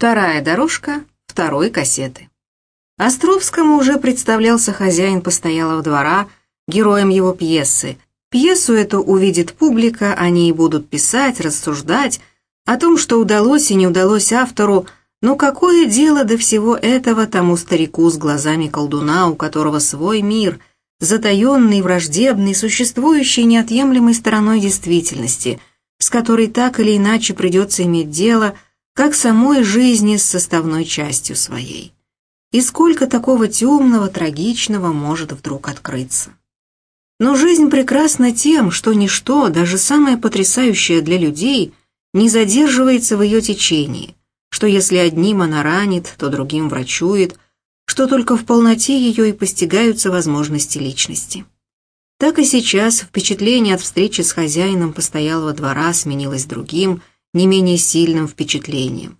Вторая дорожка второй кассеты. Островскому уже представлялся хозяин постоялого двора, героем его пьесы. Пьесу эту увидит публика, они и будут писать, рассуждать о том, что удалось и не удалось автору, но какое дело до всего этого тому старику с глазами колдуна, у которого свой мир, затаенный, враждебный, существующий неотъемлемой стороной действительности, с которой так или иначе придется иметь дело, как самой жизни с составной частью своей. И сколько такого темного, трагичного может вдруг открыться. Но жизнь прекрасна тем, что ничто, даже самое потрясающее для людей, не задерживается в ее течении, что если одним она ранит, то другим врачует, что только в полноте ее и постигаются возможности личности. Так и сейчас впечатление от встречи с хозяином постоялого двора сменилось другим, не менее сильным впечатлением.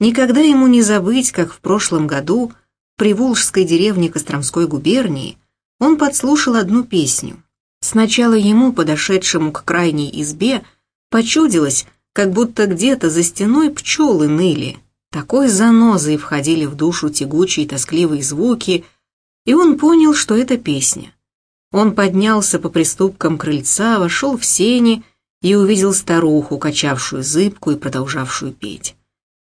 Никогда ему не забыть, как в прошлом году при Вулжской деревне Костромской губернии он подслушал одну песню. Сначала ему, подошедшему к крайней избе, почудилось, как будто где-то за стеной пчелы ныли. Такой занозой входили в душу тягучие тоскливые звуки, и он понял, что это песня. Он поднялся по приступкам крыльца, вошел в сени и увидел старуху, качавшую зыбку и продолжавшую петь.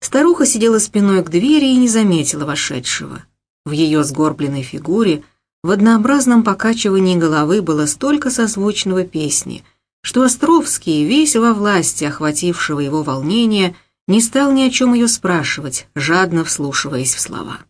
Старуха сидела спиной к двери и не заметила вошедшего. В ее сгорбленной фигуре, в однообразном покачивании головы было столько созвучного песни, что Островский, весь во власти охватившего его волнения, не стал ни о чем ее спрашивать, жадно вслушиваясь в слова.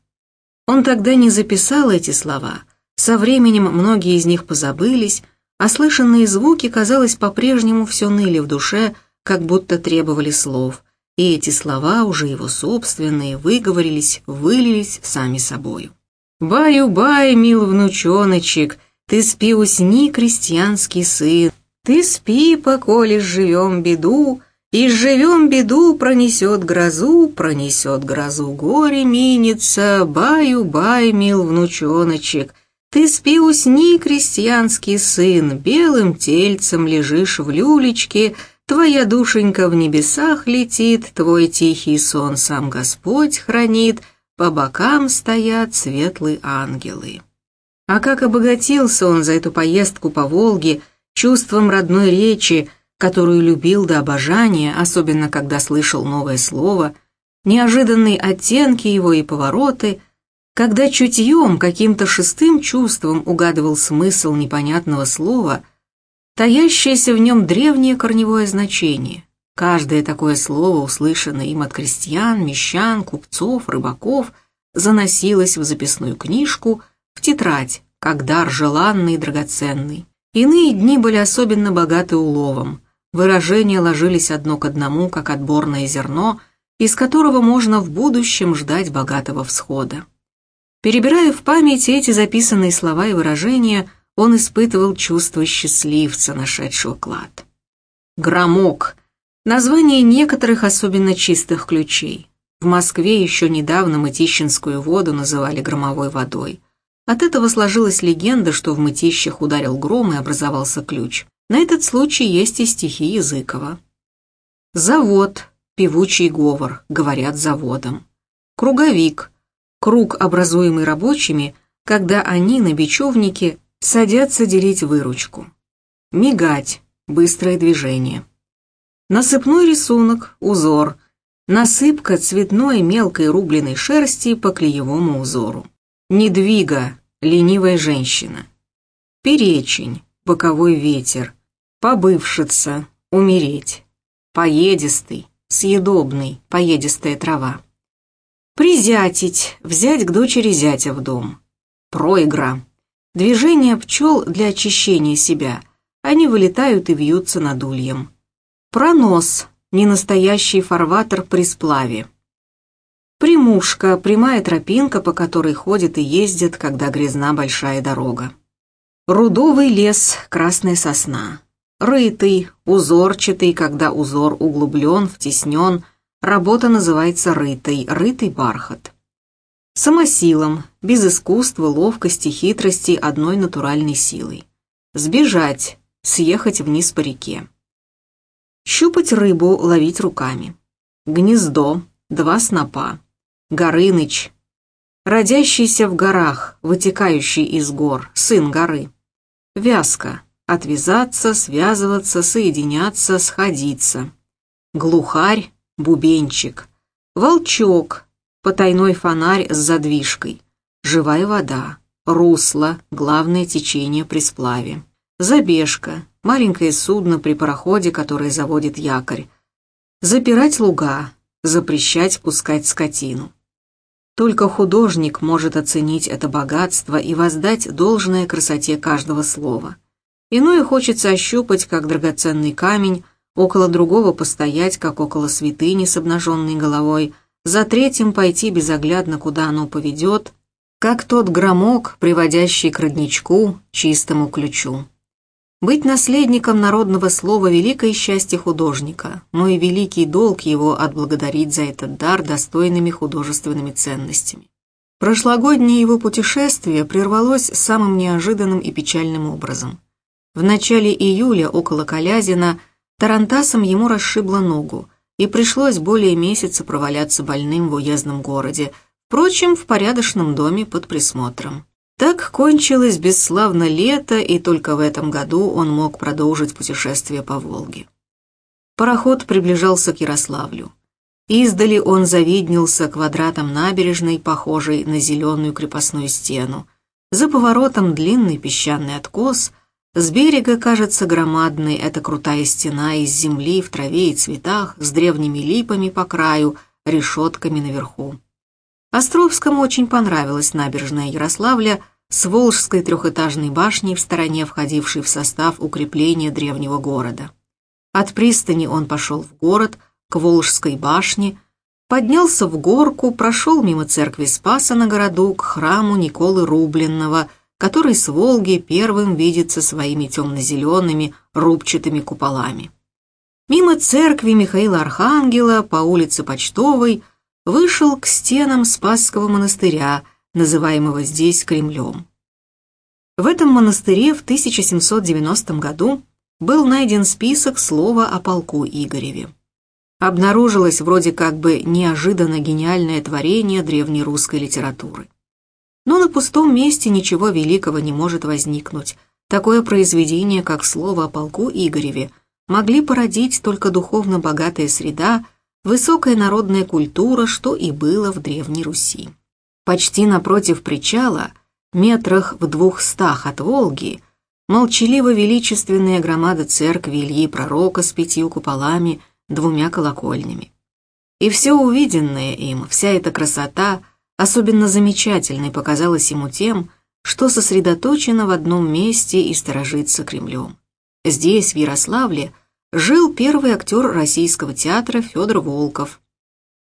Он тогда не записал эти слова, со временем многие из них позабылись, а слышанные звуки, казалось, по-прежнему все ныли в душе, как будто требовали слов, и эти слова, уже его собственные, выговорились, вылились сами собою. «Баю-бай, мил внучоночек, ты спи, усни, крестьянский сын, ты спи, поколе живем беду, и живем беду пронесет грозу, пронесет грозу. Горе минится, баю-бай, мил внучоночек, ты спи, усни, крестьянский сын, белым тельцем лежишь в люлечке, Твоя душенька в небесах летит, Твой тихий сон сам Господь хранит, По бокам стоят светлые ангелы. А как обогатился он за эту поездку по Волге чувством родной речи, которую любил до обожания, особенно когда слышал новое слово, неожиданные оттенки его и повороты, когда чутьем, каким-то шестым чувством угадывал смысл непонятного слова – таящееся в нем древнее корневое значение. Каждое такое слово, услышанное им от крестьян, мещан, купцов, рыбаков, заносилось в записную книжку, в тетрадь, как дар желанный и драгоценный. Иные дни были особенно богаты уловом. Выражения ложились одно к одному, как отборное зерно, из которого можно в будущем ждать богатого всхода. Перебирая в памяти эти записанные слова и выражения, он испытывал чувство счастливца, нашедшего клад. Громок – название некоторых особенно чистых ключей. В Москве еще недавно Мытищинскую воду называли громовой водой. От этого сложилась легенда, что в Мытищах ударил гром и образовался ключ. На этот случай есть и стихи Языкова. Завод, певучий говор, говорят заводом. Круговик, круг, образуемый рабочими, когда они на бечевнике Садятся делить выручку. Мигать. Быстрое движение. Насыпной рисунок, узор. Насыпка цветной мелкой рубленой шерсти по клеевому узору. Недвига. Ленивая женщина. Перечень. Боковой ветер. Побывшица. Умереть. Поедистый. Съедобный. Поедистая трава. Призятить. Взять к дочери зятя в дом. Проигра Движение пчел для очищения себя. Они вылетают и вьются над ульем. Пронос – ненастоящий фарватер при сплаве. Примушка – прямая тропинка, по которой ходят и ездят, когда грязна большая дорога. Рудовый лес, красная сосна. Рытый, узорчатый, когда узор углублен, втеснен. Работа называется рытой, рытый бархат. Самосилом, без искусства, ловкости, хитрости, одной натуральной силой. Сбежать, съехать вниз по реке. Щупать рыбу, ловить руками. Гнездо, два снопа. Горыныч, родящийся в горах, вытекающий из гор, сын горы. Вязка, отвязаться, связываться, соединяться, сходиться. Глухарь, бубенчик. Волчок, потайной фонарь с задвижкой. Живая вода, русло, главное течение при сплаве. Забежка, маленькое судно при пароходе, которое заводит якорь. Запирать луга, запрещать пускать скотину. Только художник может оценить это богатство и воздать должное красоте каждого слова. Иное хочется ощупать, как драгоценный камень, около другого постоять, как около святыни с обнаженной головой, за третьим пойти безоглядно, куда оно поведет, как тот громок, приводящий к родничку, чистому ключу. Быть наследником народного слова – великое счастье художника, но и великий долг его отблагодарить за этот дар достойными художественными ценностями. Прошлогоднее его путешествие прервалось самым неожиданным и печальным образом. В начале июля около Калязина тарантасом ему расшибло ногу, и пришлось более месяца проваляться больным в уездном городе, впрочем, в порядочном доме под присмотром. Так кончилось бесславно лето, и только в этом году он мог продолжить путешествие по Волге. Пароход приближался к Ярославлю. Издали он завиднился квадратом набережной, похожей на зеленую крепостную стену. За поворотом длинный песчаный откос, с берега кажется громадной эта крутая стена из земли в траве и цветах, с древними липами по краю, решетками наверху. Островскому очень понравилась набережная Ярославля с Волжской трехэтажной башней в стороне, входившей в состав укрепления древнего города. От пристани он пошел в город, к Волжской башне, поднялся в горку, прошел мимо церкви Спаса на городу к храму Николы Рубленного, который с Волги первым видится своими темно-зелеными рубчатыми куполами. Мимо церкви Михаила Архангела по улице Почтовой – вышел к стенам Спасского монастыря, называемого здесь Кремлем. В этом монастыре в 1790 году был найден список слова о полку Игореве. Обнаружилось вроде как бы неожиданно гениальное творение древней русской литературы. Но на пустом месте ничего великого не может возникнуть. Такое произведение, как слово о полку Игореве, могли породить только духовно богатая среда, высокая народная культура, что и было в Древней Руси. Почти напротив причала, метрах в двухстах от Волги, молчаливо-величественная громада церкви Ильи Пророка с пятью куполами, двумя колокольнями. И все увиденное им, вся эта красота, особенно замечательной показалась ему тем, что сосредоточено в одном месте и сторожится Кремлем. Здесь, в Ярославле, жил первый актер российского театра Федор Волков.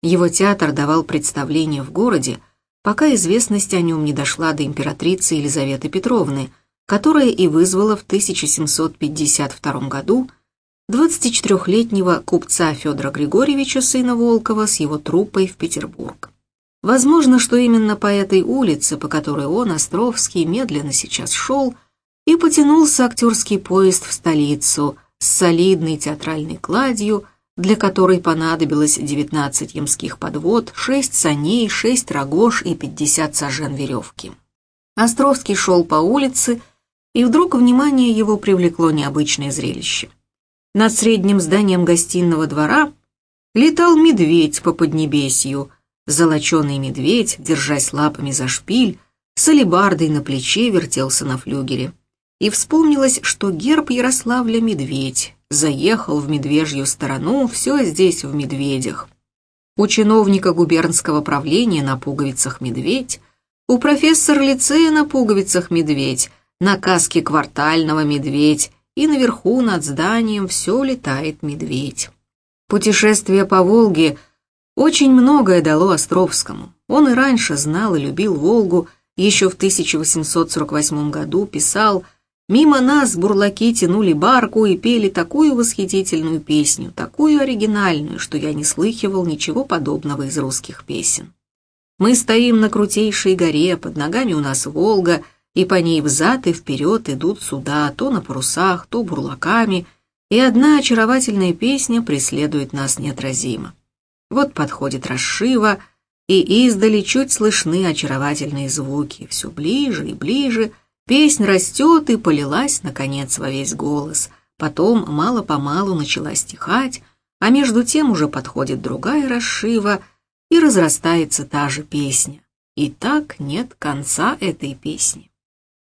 Его театр давал представления в городе, пока известность о нем не дошла до императрицы Елизаветы Петровны, которая и вызвала в 1752 году 24-летнего купца Федора Григорьевича, сына Волкова, с его труппой в Петербург. Возможно, что именно по этой улице, по которой он, Островский, медленно сейчас шел, и потянулся актерский поезд в столицу – с солидной театральной кладью, для которой понадобилось 19 ямских подвод, 6 саней, 6 рогож и 50 сажен веревки. Островский шел по улице, и вдруг внимание его привлекло необычное зрелище. Над средним зданием гостиного двора летал медведь по поднебесью, золоченый медведь, держась лапами за шпиль, с алебардой на плече вертелся на флюгере и вспомнилось, что герб Ярославля медведь, заехал в медвежью сторону, все здесь в медведях. У чиновника губернского правления на пуговицах медведь, у профессора лицея на пуговицах медведь, на каске квартального медведь, и наверху над зданием все летает медведь. Путешествие по Волге очень многое дало Островскому. Он и раньше знал и любил Волгу, еще в 1848 году писал Мимо нас бурлаки тянули барку и пели такую восхитительную песню, такую оригинальную, что я не слыхивал ничего подобного из русских песен. Мы стоим на крутейшей горе, под ногами у нас Волга, и по ней взад и вперед идут суда, то на парусах, то бурлаками, и одна очаровательная песня преследует нас неотразимо. Вот подходит расшива, и издали чуть слышны очаровательные звуки. Все ближе и ближе, песнь растет и полилась, наконец, во весь голос. Потом мало-помалу начала стихать, а между тем уже подходит другая расшива, и разрастается та же песня. И так нет конца этой песни.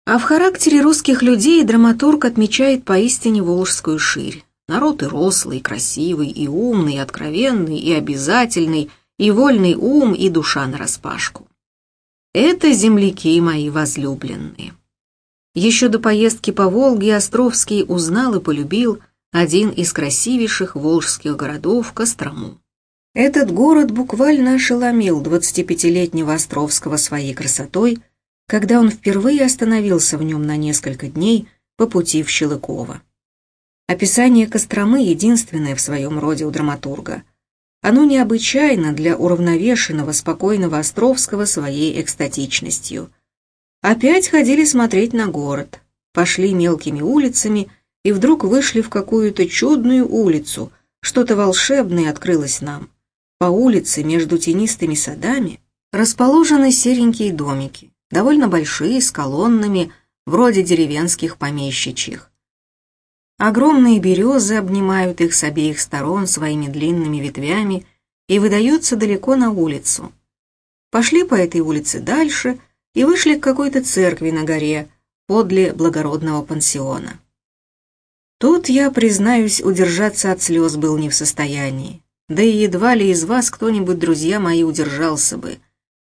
А в характере русских людей драматург отмечает поистине волжскую ширь. Народ и рослый, и красивый, и умный, и откровенный, и обязательный, и вольный ум, и душа нараспашку. Это земляки мои возлюбленные. Еще до поездки по Волге Островский узнал и полюбил один из красивейших волжских городов Кострому. Этот город буквально ошеломил 25-летнего Островского своей красотой, когда он впервые остановился в нем на несколько дней по пути в Щелыково. Описание Костромы единственное в своем роде у драматурга. Оно необычайно для уравновешенного, спокойного Островского своей экстатичностью. Опять ходили смотреть на город, пошли мелкими улицами и вдруг вышли в какую-то чудную улицу, что-то волшебное открылось нам. По улице между тенистыми садами расположены серенькие домики, довольно большие, с колоннами, вроде деревенских помещичьих. Огромные березы обнимают их с обеих сторон своими длинными ветвями и выдаются далеко на улицу. Пошли по этой улице дальше и вышли к какой-то церкви на горе, подле благородного пансиона. Тут я, признаюсь, удержаться от слез был не в состоянии. Да и едва ли из вас кто-нибудь, друзья мои, удержался бы.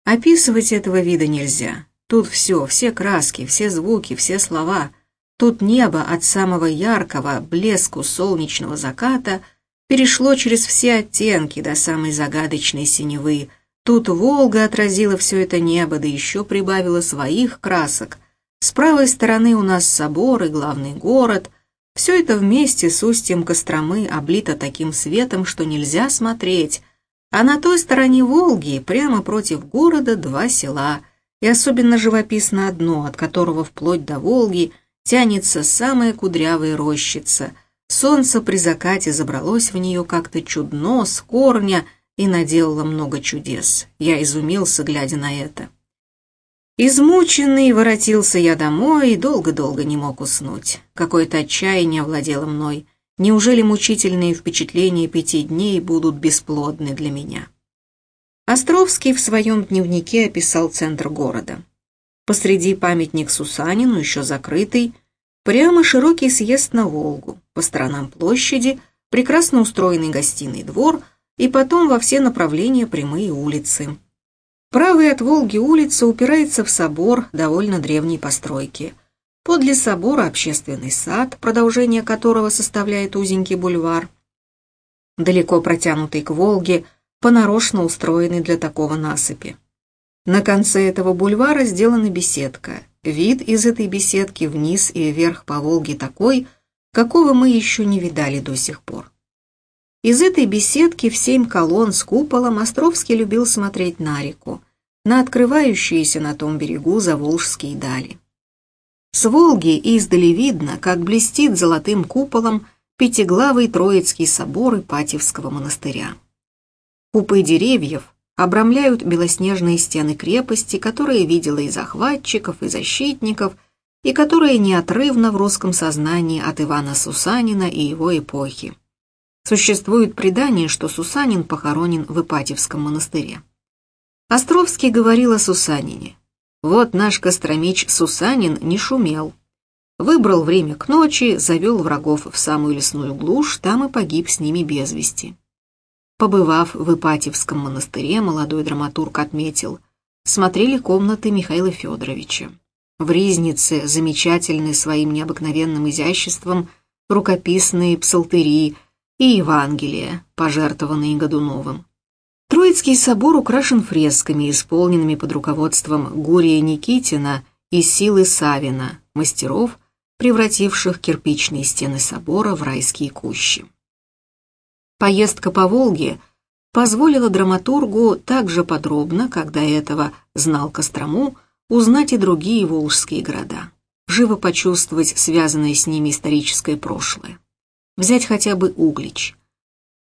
Описывать этого вида нельзя. Тут все, все краски, все звуки, все слова. Тут небо от самого яркого блеску солнечного заката перешло через все оттенки до самой загадочной синевы. Тут Волга отразила все это небо, да еще прибавила своих красок. С правой стороны у нас собор и главный город — все это вместе с устьем Костромы облито таким светом, что нельзя смотреть, а на той стороне Волги, прямо против города, два села, и особенно живописно одно, от которого вплоть до Волги тянется самая кудрявая рощица. Солнце при закате забралось в нее как-то чудно, с корня, и наделало много чудес. Я изумился, глядя на это. Измученный воротился я домой и долго-долго не мог уснуть. Какое-то отчаяние овладело мной. Неужели мучительные впечатления пяти дней будут бесплодны для меня? Островский в своем дневнике описал центр города. Посреди памятник Сусанину, еще закрытый, прямо широкий съезд на Волгу, по сторонам площади, прекрасно устроенный гостиный двор и потом во все направления прямые улицы. Правая от Волги улица упирается в собор довольно древней постройки. Подле собора общественный сад, продолжение которого составляет узенький бульвар. Далеко протянутый к Волге, понарошно устроенный для такого насыпи. На конце этого бульвара сделана беседка. Вид из этой беседки вниз и вверх по Волге такой, какого мы еще не видали до сих пор. Из этой беседки в семь колонн с куполом Островский любил смотреть на реку, на открывающиеся на том берегу заволжские дали. С Волги издали видно, как блестит золотым куполом пятиглавый Троицкий собор Ипатьевского монастыря. Купы деревьев обрамляют белоснежные стены крепости, которые видела и захватчиков, и защитников, и которые неотрывно в русском сознании от Ивана Сусанина и его эпохи. Существует предание, что Сусанин похоронен в Ипатьевском монастыре. Островский говорил о Сусанине. Вот наш Костромич Сусанин не шумел. Выбрал время к ночи, завел врагов в самую лесную глушь, там и погиб с ними без вести. Побывав в Ипатьевском монастыре, молодой драматург отметил, смотрели комнаты Михаила Федоровича. В Ризнице замечательны своим необыкновенным изяществом рукописные псалтыри, и Евангелие, пожертвованные Годуновым. Троицкий собор украшен фресками, исполненными под руководством Гурия Никитина и Силы Савина, мастеров, превративших кирпичные стены собора в райские кущи. Поездка по Волге позволила драматургу так же подробно, как до этого знал Кострому, узнать и другие волжские города, живо почувствовать связанное с ними историческое прошлое взять хотя бы Углич.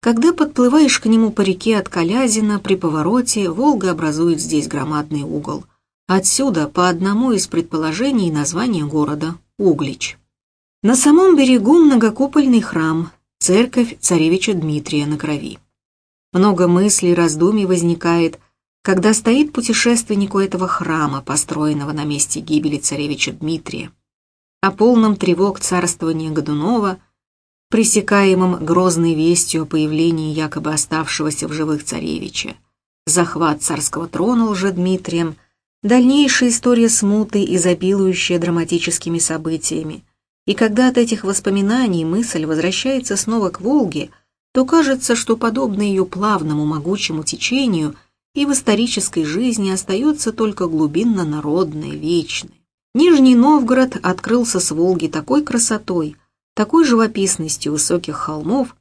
Когда подплываешь к нему по реке от Калязина, при повороте Волга образует здесь громадный угол. Отсюда по одному из предположений название города – Углич. На самом берегу многокупольный храм, церковь царевича Дмитрия на крови. Много мыслей, раздумий возникает, когда стоит путешественник у этого храма, построенного на месте гибели царевича Дмитрия. О полном тревог царствования Годунова, пресекаемом грозной вестью о появлении якобы оставшегося в живых царевича, захват царского трона Дмитрием, дальнейшая история смуты, изобилующая драматическими событиями. И когда от этих воспоминаний мысль возвращается снова к Волге – то кажется, что подобно ее плавному могучему течению и в исторической жизни остается только глубинно-народное, вечное. Нижний Новгород открылся с Волги такой красотой, такой живописностью высоких холмов,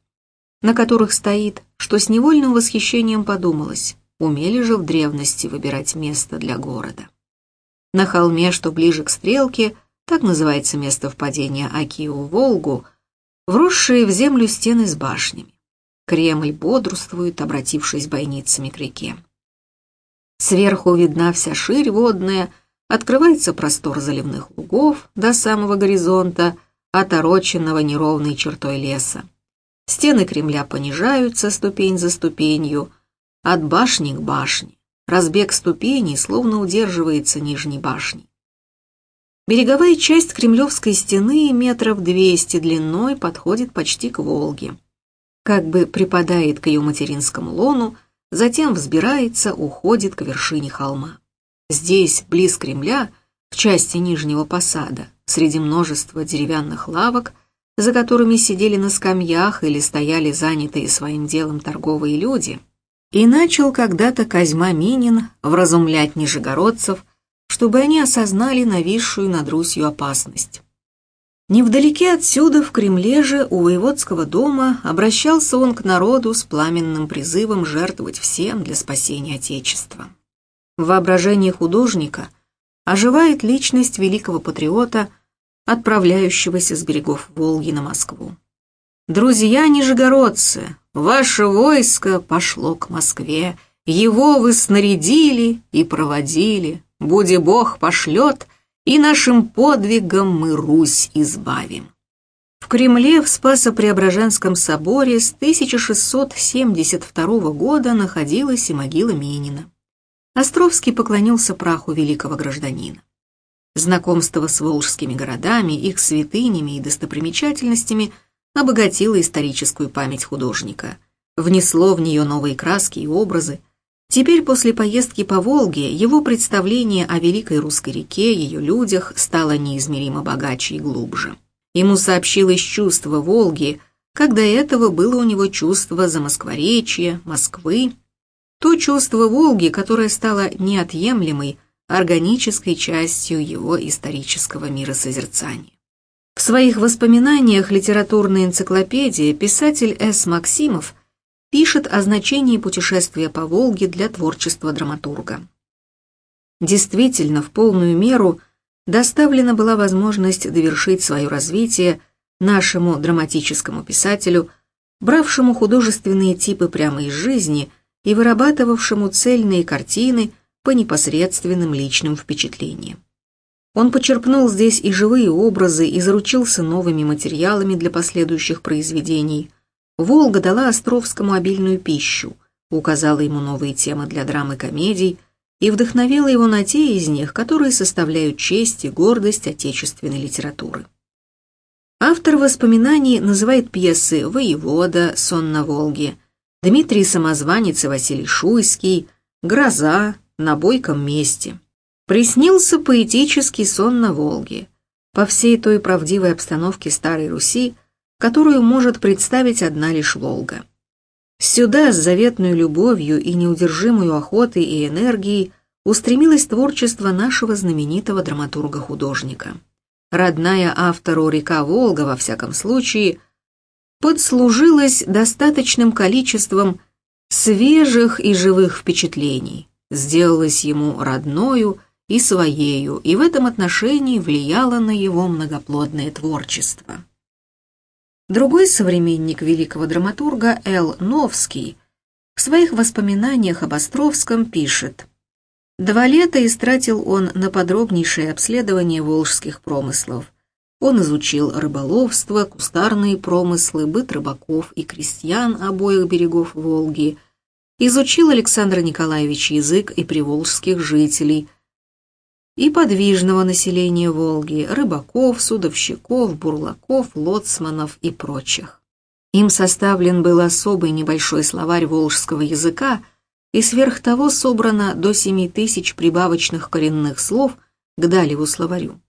на которых стоит, что с невольным восхищением подумалось, умели же в древности выбирать место для города. На холме, что ближе к стрелке, так называется место впадения Аки в Волгу, вросшие в землю стены с башнями. Кремль бодрствует, обратившись бойницами к реке. Сверху видна вся ширь водная, открывается простор заливных лугов до самого горизонта, отороченного неровной чертой леса. Стены Кремля понижаются ступень за ступенью, от башни к башне. Разбег ступеней словно удерживается нижней башней. Береговая часть Кремлевской стены метров двести длиной подходит почти к Волге как бы припадает к ее материнскому лону, затем взбирается, уходит к вершине холма. Здесь, близ Кремля, в части Нижнего Посада, среди множества деревянных лавок, за которыми сидели на скамьях или стояли занятые своим делом торговые люди, и начал когда-то Козьма Минин вразумлять нижегородцев, чтобы они осознали нависшую над Русью опасность. Невдалеке отсюда, в Кремле же, у воеводского дома, обращался он к народу с пламенным призывом жертвовать всем для спасения Отечества. В воображении художника оживает личность великого патриота, отправляющегося с берегов Волги на Москву. «Друзья нижегородцы, ваше войско пошло к Москве, его вы снарядили и проводили, буди Бог пошлет», и нашим подвигом мы Русь избавим. В Кремле в Спасо-Преображенском соборе с 1672 года находилась и могила Минина. Островский поклонился праху великого гражданина. Знакомство с волжскими городами, их святынями и достопримечательностями обогатило историческую память художника, внесло в нее новые краски и образы, Теперь после поездки по Волге его представление о великой русской реке, ее людях стало неизмеримо богаче и глубже. Ему сообщилось чувство Волги, как до этого было у него чувство замоскворечья, Москвы, то чувство Волги, которое стало неотъемлемой, органической частью его исторического миросозерцания. В своих воспоминаниях литературной энциклопедии писатель С. Максимов – пишет о значении путешествия по Волге для творчества драматурга. Действительно, в полную меру доставлена была возможность довершить свое развитие нашему драматическому писателю, бравшему художественные типы прямо из жизни и вырабатывавшему цельные картины по непосредственным личным впечатлениям. Он почерпнул здесь и живые образы, и заручился новыми материалами для последующих произведений, Волга дала Островскому обильную пищу, указала ему новые темы для драм и комедий и вдохновила его на те из них, которые составляют честь и гордость отечественной литературы. Автор воспоминаний называет пьесы «Воевода», «Сон на Волге», Дмитрий Самозванец и Василий Шуйский, «Гроза», «На бойком месте». Приснился поэтический сон на Волге. По всей той правдивой обстановке Старой Руси которую может представить одна лишь Волга. Сюда с заветной любовью и неудержимой охотой и энергией устремилось творчество нашего знаменитого драматурга-художника. Родная автору река Волга, во всяком случае, подслужилась достаточным количеством свежих и живых впечатлений, сделалась ему родною и своею, и в этом отношении влияла на его многоплодное творчество. Другой современник великого драматурга Л. Новский в своих воспоминаниях об Островском пишет «Два лета истратил он на подробнейшее обследование волжских промыслов. Он изучил рыболовство, кустарные промыслы, быт рыбаков и крестьян обоих берегов Волги, изучил Александр Николаевич язык и приволжских жителей, и подвижного населения Волги, рыбаков, судовщиков, бурлаков, лоцманов и прочих. Им составлен был особый небольшой словарь волжского языка, и сверх того собрано до семи тысяч прибавочных коренных слов к Далеву словарю.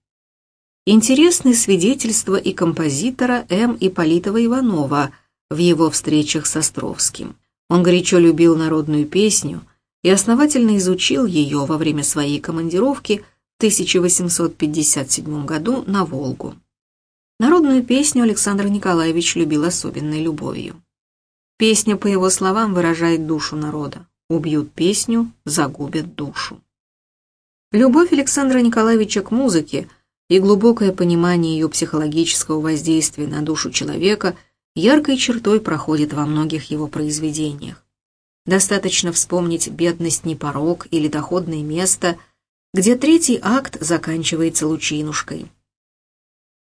Интересны свидетельства и композитора М. Ипполитова Иванова в его встречах с Островским. Он горячо любил народную песню и основательно изучил ее во время своей командировки 1857 году на Волгу. Народную песню Александр Николаевич любил особенной любовью. Песня, по его словам, выражает душу народа. Убьют песню, загубят душу. Любовь Александра Николаевича к музыке – и глубокое понимание ее психологического воздействия на душу человека яркой чертой проходит во многих его произведениях. Достаточно вспомнить «Бедность не порог» или «Доходное место», где третий акт заканчивается лучинушкой.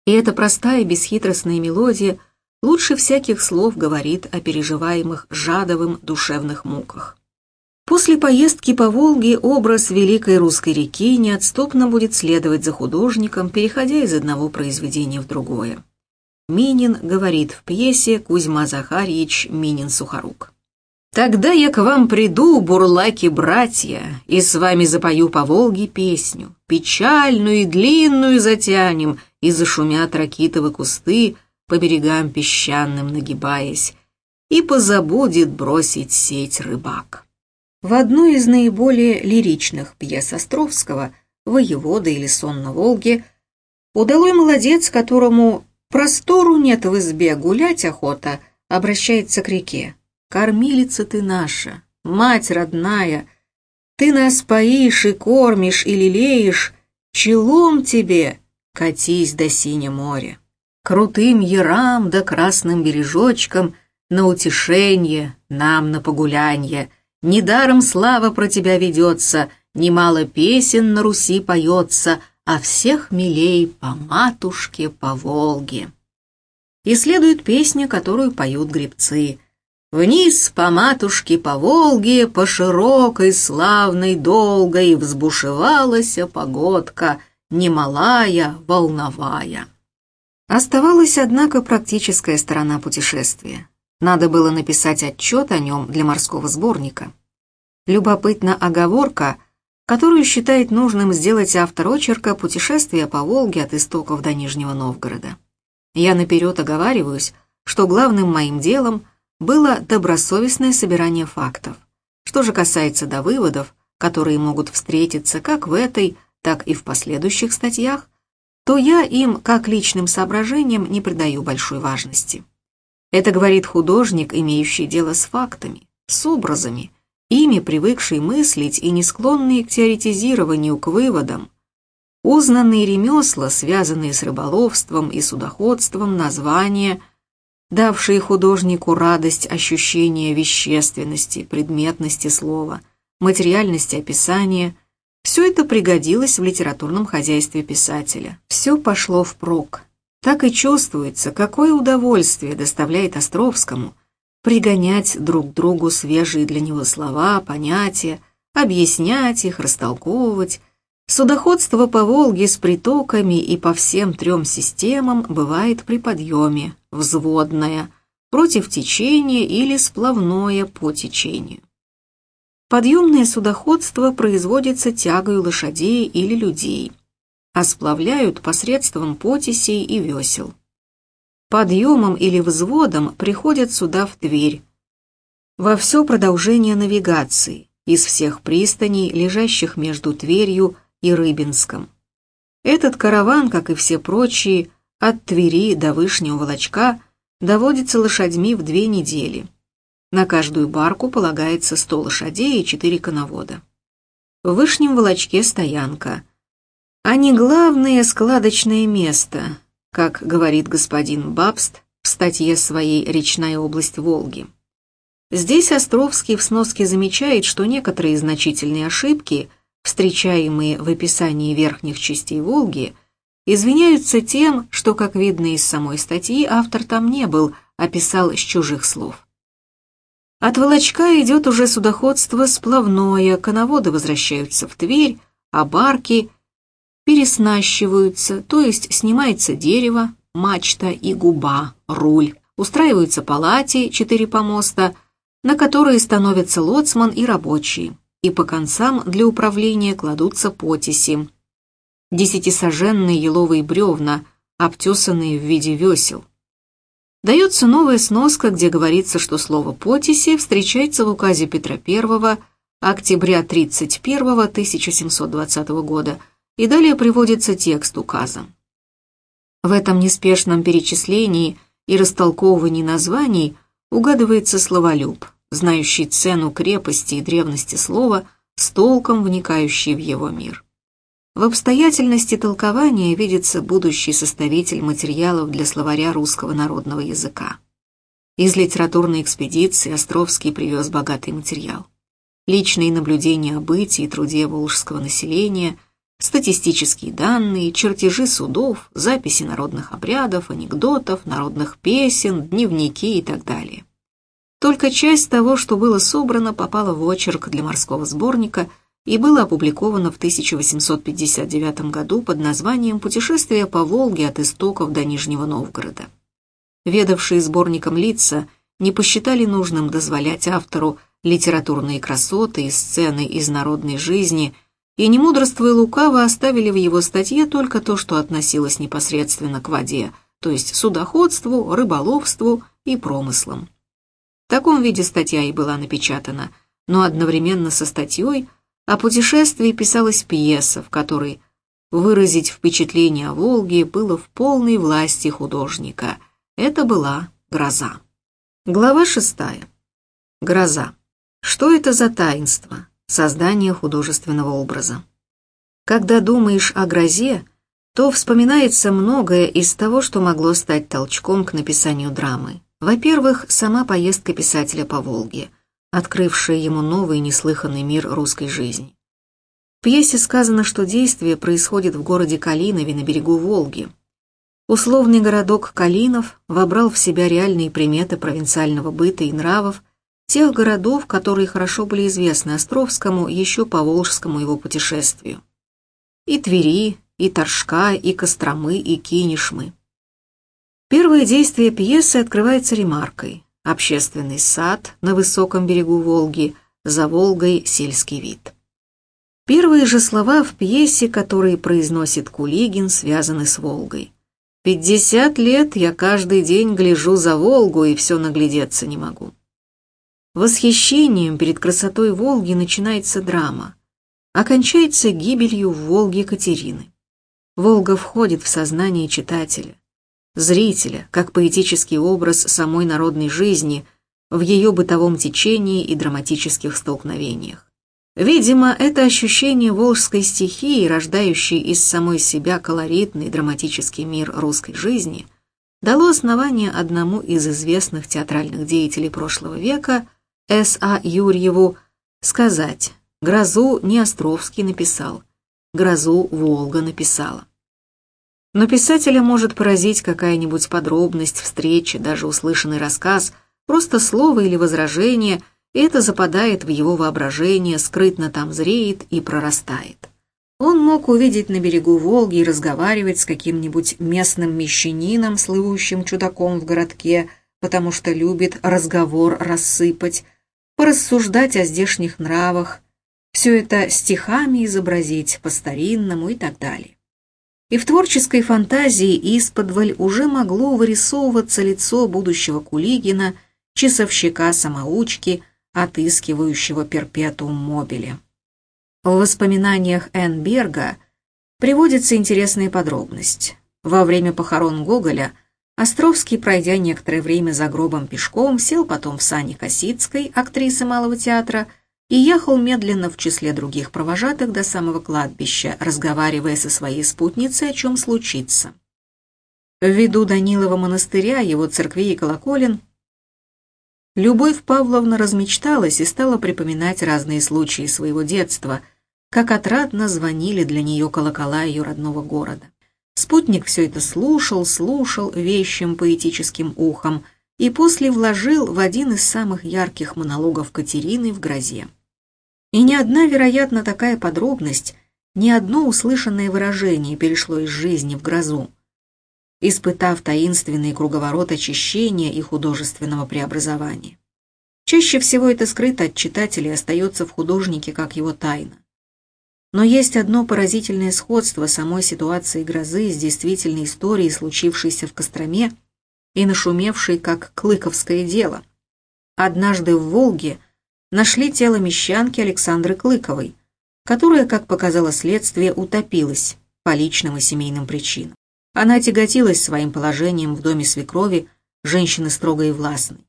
И эта простая бесхитростная мелодия лучше всяких слов говорит о переживаемых жадовым душевных муках. После поездки по Волге образ великой русской реки неотступно будет следовать за художником, переходя из одного произведения в другое. Минин говорит в пьесе Кузьма Захарьевич Минин-Сухорук. «Тогда я к вам приду, бурлаки-братья, и с вами запою по Волге песню, печальную и длинную затянем, и зашумят ракитовы кусты, по берегам песчаным нагибаясь, и позабудет бросить сеть рыбак». В одной из наиболее лиричных пьес Островского «Воевода» или «Сон на Волге» удалой молодец, которому простору нет в избе, гулять охота, обращается к реке. «Кормилица ты наша, мать родная, ты нас поишь и кормишь и лелеешь, челом тебе катись до синего моря. Крутым ярам да красным бережочкам на утешение, нам на погулянье — Недаром слава про тебя ведется, Немало песен на Руси поется, А всех милей по матушке, по Волге. И следует песня, которую поют гребцы. Вниз по матушке, по Волге, По широкой, славной, долгой Взбушевалась погодка, Немалая, волновая. Оставалась, однако, практическая сторона путешествия. Надо было написать отчет о нем для морского сборника. Любопытна оговорка, которую считает нужным сделать автор очерка «Путешествие по Волге от истоков до Нижнего Новгорода». Я наперед оговариваюсь, что главным моим делом было добросовестное собирание фактов. Что же касается до выводов, которые могут встретиться как в этой, так и в последующих статьях, то я им, как личным соображениям, не придаю большой важности. Это говорит художник, имеющий дело с фактами, с образами, ими привыкший мыслить и не склонный к теоретизированию, к выводам. Узнанные ремесла, связанные с рыболовством и судоходством, названия, давшие художнику радость ощущения вещественности, предметности слова, материальности описания, все это пригодилось в литературном хозяйстве писателя. Все пошло впрок так и чувствуется, какое удовольствие доставляет Островскому пригонять друг другу свежие для него слова, понятия, объяснять их, растолковывать. Судоходство по Волге с притоками и по всем трем системам бывает при подъеме, взводное, против течения или сплавное по течению. Подъемное судоходство производится тягой лошадей или людей – а сплавляют посредством потесей и весел. Подъемом или взводом приходят сюда в Тверь. Во все продолжение навигации из всех пристаней, лежащих между Тверью и Рыбинском. Этот караван, как и все прочие, от Твери до Вышнего Волочка доводится лошадьми в две недели. На каждую барку полагается 100 лошадей и 4 коновода. В Вышнем Волочке стоянка – а не главное складочное место, как говорит господин Бабст в статье своей «Речная область Волги». Здесь Островский в сноске замечает, что некоторые значительные ошибки, встречаемые в описании верхних частей Волги, извиняются тем, что, как видно из самой статьи, автор там не был, описал с чужих слов. От Волочка идет уже судоходство сплавное, коноводы возвращаются в Тверь, а барки переснащиваются, то есть снимается дерево, мачта и губа, руль, устраиваются палати, четыре помоста, на которые становятся лоцман и рабочие, и по концам для управления кладутся потиси. Десятисоженные еловые бревна, обтесанные в виде весел. Дается новая сноска, где говорится, что слово «потиси» встречается в указе Петра I октября 31 1720 года, и далее приводится текст указа. В этом неспешном перечислении и растолковывании названий угадывается словолюб, знающий цену крепости и древности слова, с толком вникающий в его мир. В обстоятельности толкования видится будущий составитель материалов для словаря русского народного языка. Из литературной экспедиции Островский привез богатый материал. Личные наблюдения о бытии и труде волжского населения – статистические данные, чертежи судов, записи народных обрядов, анекдотов, народных песен, дневники и так далее. Только часть того, что было собрано, попала в очерк для морского сборника и было опубликовано в 1859 году под названием «Путешествие по Волге от истоков до Нижнего Новгорода». Ведавшие сборником лица не посчитали нужным дозволять автору литературные красоты и сцены из народной жизни – и не мудрствуя лукаво оставили в его статье только то, что относилось непосредственно к воде, то есть судоходству, рыболовству и промыслам. В таком виде статья и была напечатана, но одновременно со статьей о путешествии писалась пьеса, в которой выразить впечатление о Волге было в полной власти художника. Это была «Гроза». Глава шестая. Гроза. Что это за таинство? создания художественного образа. Когда думаешь о грозе, то вспоминается многое из того, что могло стать толчком к написанию драмы. Во-первых, сама поездка писателя по Волге, открывшая ему новый неслыханный мир русской жизни. В пьесе сказано, что действие происходит в городе Калинове на берегу Волги. Условный городок Калинов вобрал в себя реальные приметы провинциального быта и нравов, тех городов, которые хорошо были известны Островскому еще по Волжскому его путешествию. И Твери, и Торжка, и Костромы, и Кинешмы. Первое действие пьесы открывается ремаркой. Общественный сад на высоком берегу Волги, за Волгой сельский вид. Первые же слова в пьесе, которые произносит Кулигин, связаны с Волгой. «Пятьдесят лет я каждый день гляжу за Волгу и все наглядеться не могу». Восхищением перед красотой Волги начинается драма, окончается гибелью в Волге Катерины. Волга входит в сознание читателя, зрителя, как поэтический образ самой народной жизни в ее бытовом течении и драматических столкновениях. Видимо, это ощущение волжской стихии, рождающей из самой себя колоритный драматический мир русской жизни, дало основание одному из известных театральных деятелей прошлого века – С.А. Юрьеву сказать, грозу не Островский написал, грозу Волга написала. Но писателя может поразить какая-нибудь подробность встречи, даже услышанный рассказ, просто слово или возражение, и это западает в его воображение, скрытно там зреет и прорастает. Он мог увидеть на берегу Волги и разговаривать с каким-нибудь местным мещанином, слывущим чудаком в городке, потому что любит разговор рассыпать, порассуждать о здешних нравах, все это стихами изобразить по-старинному и так далее. И в творческой фантазии исподволь уже могло вырисовываться лицо будущего Кулигина, часовщика-самоучки, отыскивающего перпетуум мобиле. В воспоминаниях Энн Берга приводится интересная подробность. Во время похорон Гоголя Островский, пройдя некоторое время за гробом пешком, сел потом в сани Косицкой, актрисы Малого театра, и ехал медленно в числе других провожатых до самого кладбища, разговаривая со своей спутницей, о чем случится. Ввиду Данилова монастыря, его церкви и колоколен, Любовь Павловна размечталась и стала припоминать разные случаи своего детства, как отрадно звонили для нее колокола ее родного города. Спутник все это слушал, слушал вещим поэтическим ухом и после вложил в один из самых ярких монологов Катерины в грозе. И ни одна, вероятно, такая подробность, ни одно услышанное выражение перешло из жизни в грозу испытав таинственный круговорот очищения и художественного преобразования. Чаще всего это скрыто от читателей остается в художнике как его тайна. Но есть одно поразительное сходство самой ситуации грозы с действительной историей, случившейся в Костроме и нашумевшей как Клыковское дело. Однажды в Волге нашли тело мещанки Александры Клыковой, которая, как показало следствие, утопилась по личным и семейным причинам. Она тяготилась своим положением в доме свекрови, женщины строгой и властной.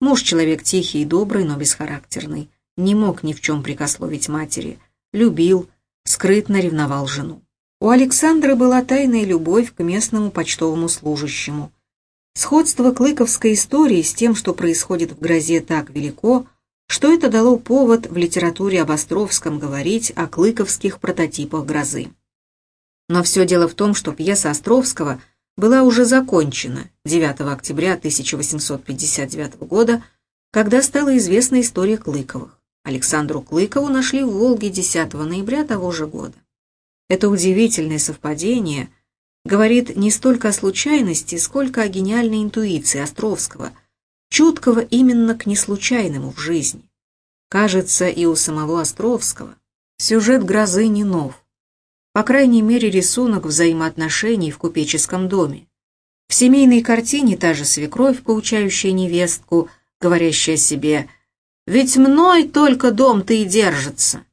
Муж человек тихий и добрый, но бесхарактерный, не мог ни в чем прикословить матери, любил, скрытно ревновал жену. У Александры была тайная любовь к местному почтовому служащему. Сходство клыковской истории с тем, что происходит в грозе, так велико, что это дало повод в литературе об Островском говорить о клыковских прототипах грозы. Но все дело в том, что пьеса Островского была уже закончена 9 октября 1859 года, когда стала известна история Клыковых. Александру Клыкову нашли в Волге 10 ноября того же года. Это удивительное совпадение говорит не столько о случайности, сколько о гениальной интуиции Островского, чуткого именно к неслучайному в жизни. Кажется, и у самого Островского сюжет «Грозы» не нов по крайней мере, рисунок взаимоотношений в купеческом доме. В семейной картине та же свекровь, поучающая невестку, говорящая себе «Ведь мной только дом-то и держится».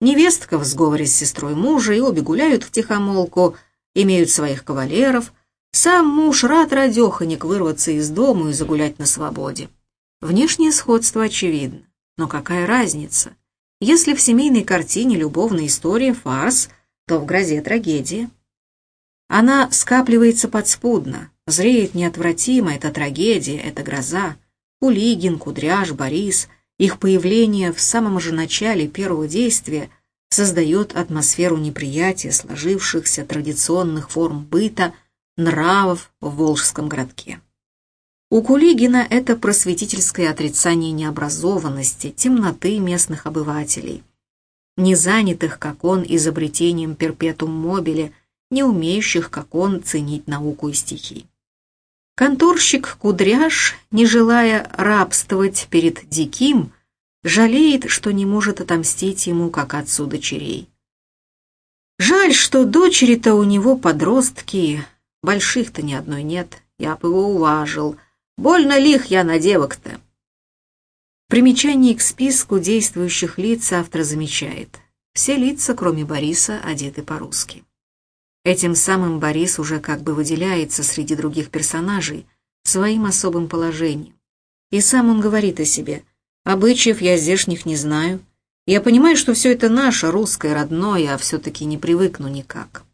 Невестка в сговоре с сестрой мужа, и обе гуляют в тихомолку, имеют своих кавалеров. Сам муж рад радеханик вырваться из дома и загулять на свободе. Внешнее сходство очевидно. Но какая разница? Если в семейной картине любовная история – фарс – то в грозе трагедия. Она скапливается подспудно, зреет неотвратимо эта трагедия, эта гроза. Кулигин, Кудряш, Борис, их появление в самом же начале первого действия создает атмосферу неприятия сложившихся традиционных форм быта, нравов в Волжском городке. У Кулигина это просветительское отрицание необразованности, темноты местных обывателей – не занятых, как он, изобретением перпетум мобиле, не умеющих, как он, ценить науку и стихи. Конторщик Кудряш, не желая рабствовать перед Диким, жалеет, что не может отомстить ему, как отцу дочерей. Жаль, что дочери-то у него подростки, больших-то ни одной нет, я бы его уважил. Больно лих я на девок-то. Примечание к списку действующих лиц автор замечает. Все лица, кроме Бориса, одеты по-русски. Этим самым Борис уже как бы выделяется среди других персонажей своим особым положением. И сам он говорит о себе. «Обычаев я здешних не знаю. Я понимаю, что все это наше, русское, родное, а все-таки не привыкну никак».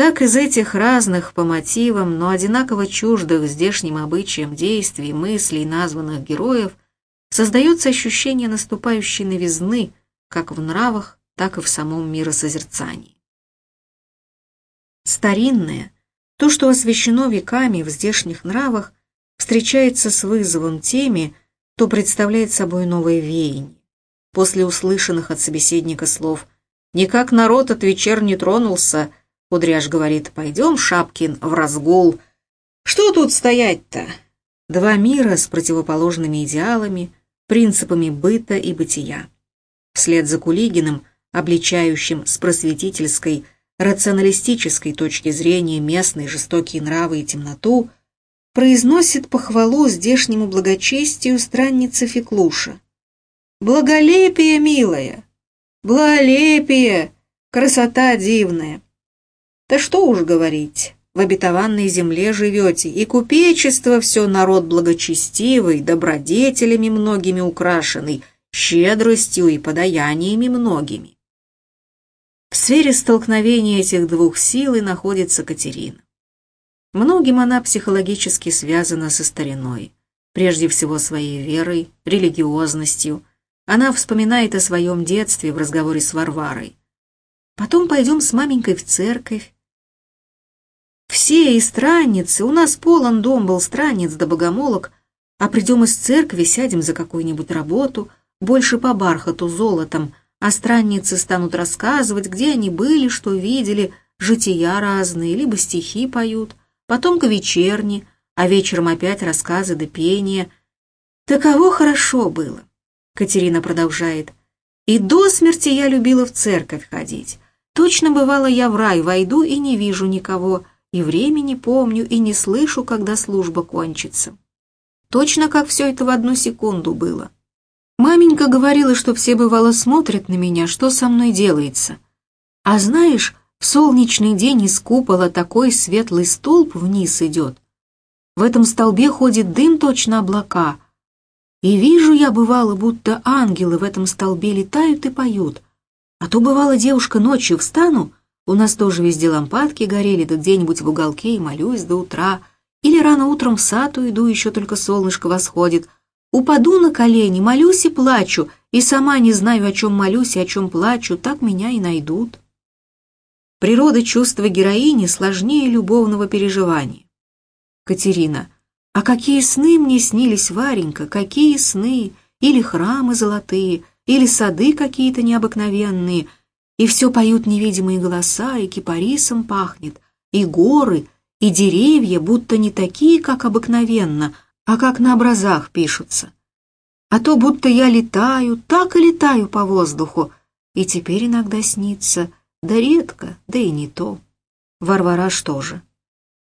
Так из этих разных по мотивам, но одинаково чуждых здешним обычаям действий, мыслей названных героев создается ощущение наступающей новизны как в нравах, так и в самом миросозерцании. Старинное, то, что освящено веками в здешних нравах, встречается с вызовом теми, кто представляет собой новое веяние. После услышанных от собеседника слов «Никак народ от вечер не тронулся», Кудряш говорит «Пойдем, Шапкин, в разгул». «Что тут стоять-то?» Два мира с противоположными идеалами – принципами быта и бытия. Вслед за Кулигиным, обличающим с просветительской, рационалистической точки зрения местные жестокие нравы и темноту, произносит похвалу здешнему благочестию странница Феклуша. «Благолепие, милая! Благолепие! Красота дивная!» Да что уж говорить, в обетованной земле живете, и купечество все народ благочестивый, добродетелями многими украшенный, щедростью и подаяниями многими. В сфере столкновения этих двух сил и находится Катерина. Многим она психологически связана со стариной. Прежде всего своей верой, религиозностью. Она вспоминает о своем детстве в разговоре с Варварой. Потом пойдем с маменькой в церковь. Все и странницы, у нас полон дом был странниц да богомолок, а придем из церкви, сядем за какую-нибудь работу, больше по бархату золотом, а странницы станут рассказывать, где они были, что видели, жития разные, либо стихи поют, потом к вечерне, а вечером опять рассказы да пение. Таково хорошо было, Катерина продолжает. И до смерти я любила в церковь ходить. Точно бывало, я в рай войду и не вижу никого, и времени помню, и не слышу, когда служба кончится. Точно как все это в одну секунду было. Маменька говорила, что все бывало смотрят на меня, что со мной делается. А знаешь, в солнечный день из купола такой светлый столб вниз идет. В этом столбе ходит дым точно облака. И вижу я, бывало, будто ангелы в этом столбе летают и поют. А то, бывало, девушка ночью встану, у нас тоже везде лампадки горели, да где-нибудь в уголке и молюсь до утра. Или рано утром в сад уйду, еще только солнышко восходит — Упаду на колени, молюсь и плачу, и сама не знаю, о чем молюсь и о чем плачу, так меня и найдут. Природа чувства героини сложнее любовного переживания. Катерина, а какие сны мне снились, Варенька, какие сны? Или храмы золотые, или сады какие-то необыкновенные, и все поют невидимые голоса, и кипарисом пахнет, и горы, и деревья, будто не такие, как обыкновенно, а как на образах пишутся. А то будто я летаю, так и летаю по воздуху, и теперь иногда снится, да редко, да и не то. Варвара что же?